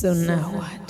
So now what?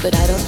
but I don't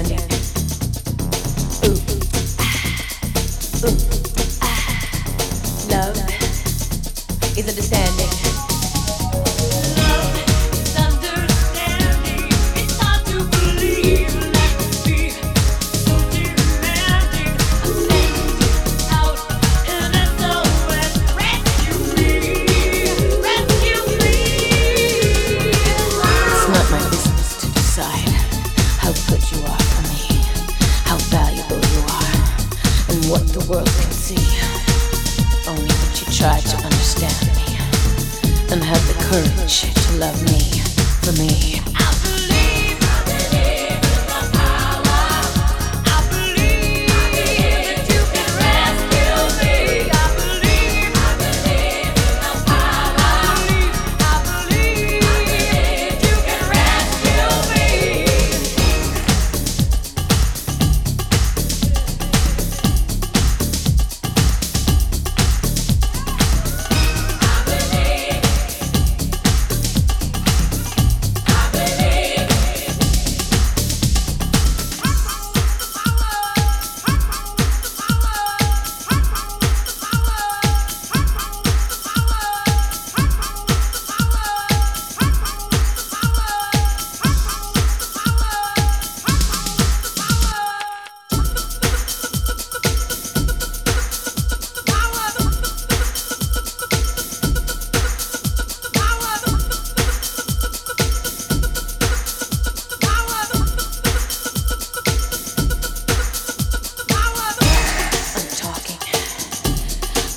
Ah. Ah. Love is understanding. And had the courage to love me for me.